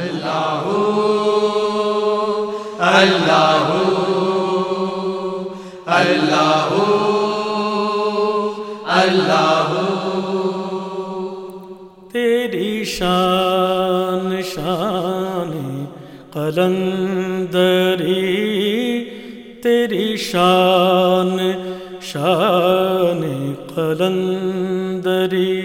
اللہ اللہ اللہ اللہ تیری شان شان قلندری تیری شان شان قلندری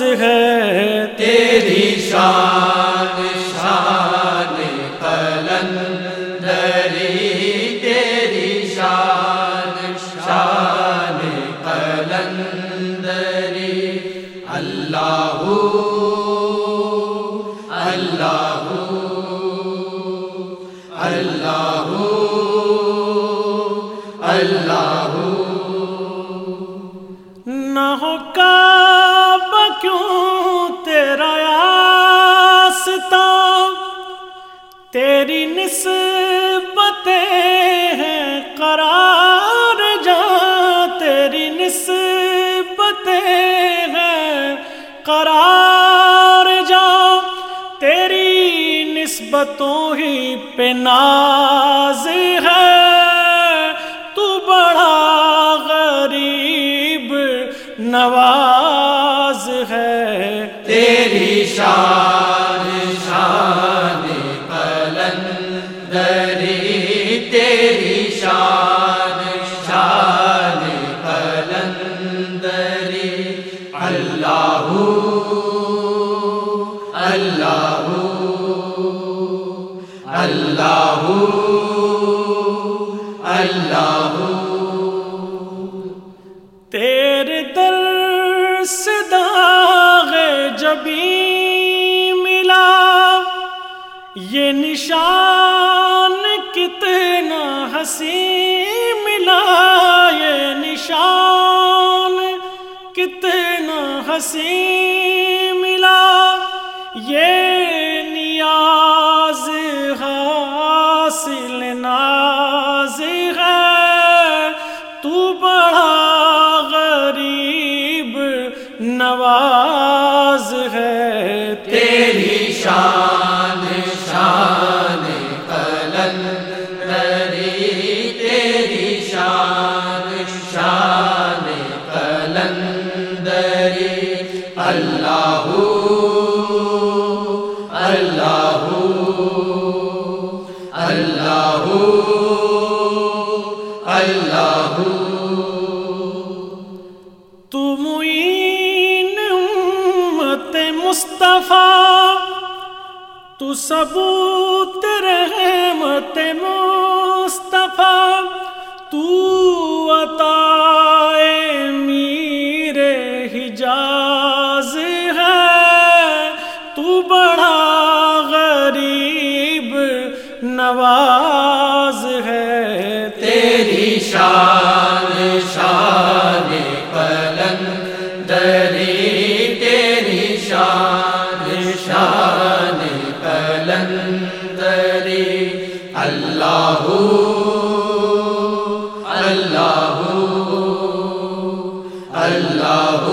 ناز ہے۔ تیری شان شان قلندری تیری شان شان قلندری اللہ اللہ تیری نسبتیں ہیں قرار جا تیری نسبتیں ہیں قرار جا تیری نسبتوں ہی پہ ناز ہے، تو بڑا غریب نواز ہے۔ تیری شان تیرے در سے داغ جبی ملا، یہ نشان کتنا ہنسی ملا، یہ نشان کتنا ہنسی ملا، یہ اللہ اللہ تو معین امت مصطفیٰ تو ثبوت رحمت مصطفیٰ تو عطا قلندری تیری شان شان قلندری اللہ اللہ اللہ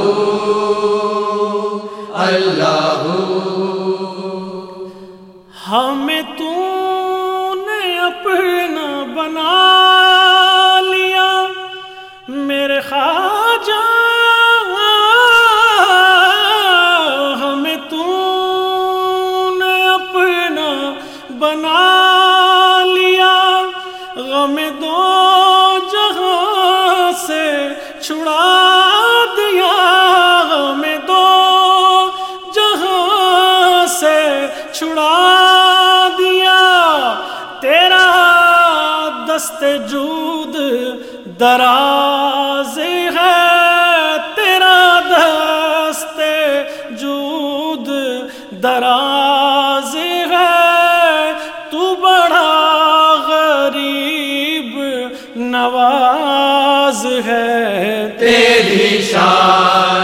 اللہ۔ ہمیں تو نے اپنا بنا لیا، میرے خواجہ بنا لیا۔ غم دو جہاں سے چھڑا دیا۔ غم دو جہاں سے چھڑا دیا۔ تیرا دست جود دراز ہے تیری شان۔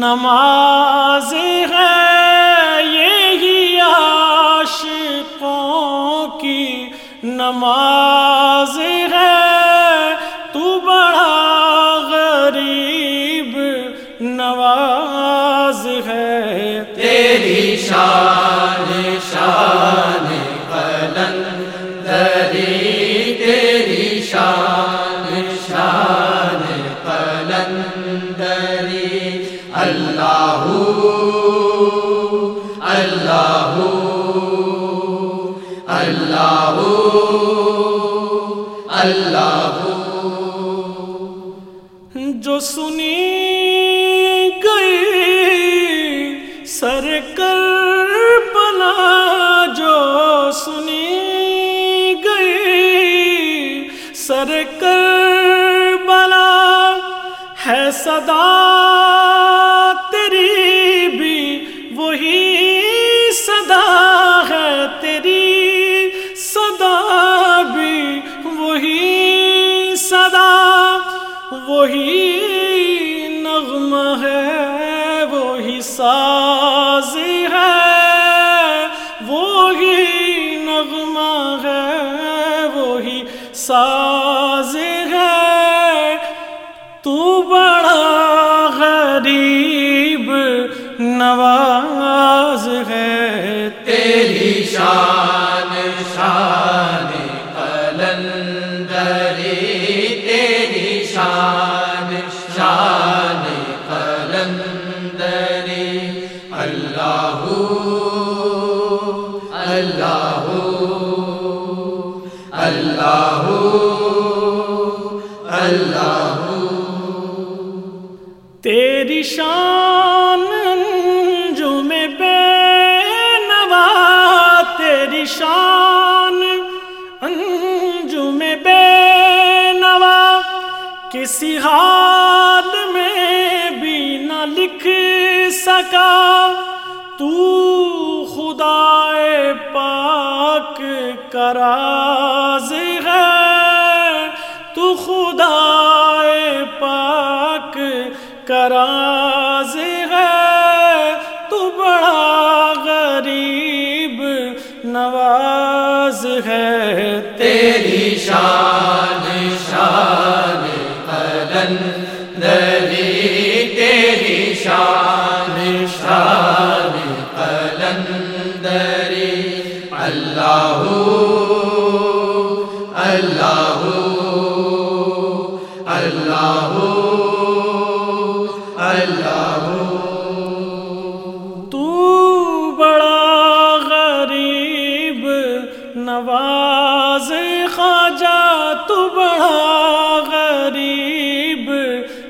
نماز ہے یہی عاشقوں کی نماز۔ اللہ جو سنی گئی سر کر بلا جو سنی گئی سر کر بلا ہے صدا وہی ہے، وہی نغمہ ہے، وہی ساز ہے۔ تو بڑا غریب نواز ہے، تیری شان شان اللہ اللہ تیری شان انجم بے نوا تیری شان انجم بے نوا کسی حال میں بھی نہ لکھ سکا، تو خدا پاک کراز ہے، تو خدا پاک کراز ہے۔ تو بڑا غریب نواز ہے۔ تیری شان شان قلندری تیری شان شان قلندری اللہ اللہ نواز خواجہ تو بڑا غریب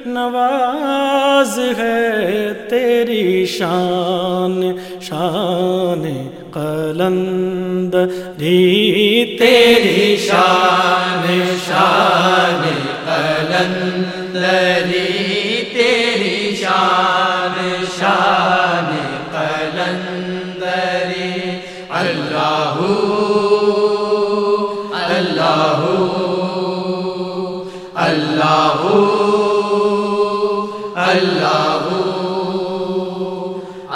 نواز ہے تیری شان شان قلند ری تیری شان شان اللہ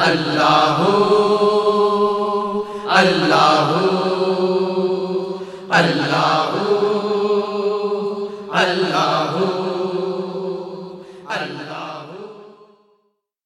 اللہ اللہ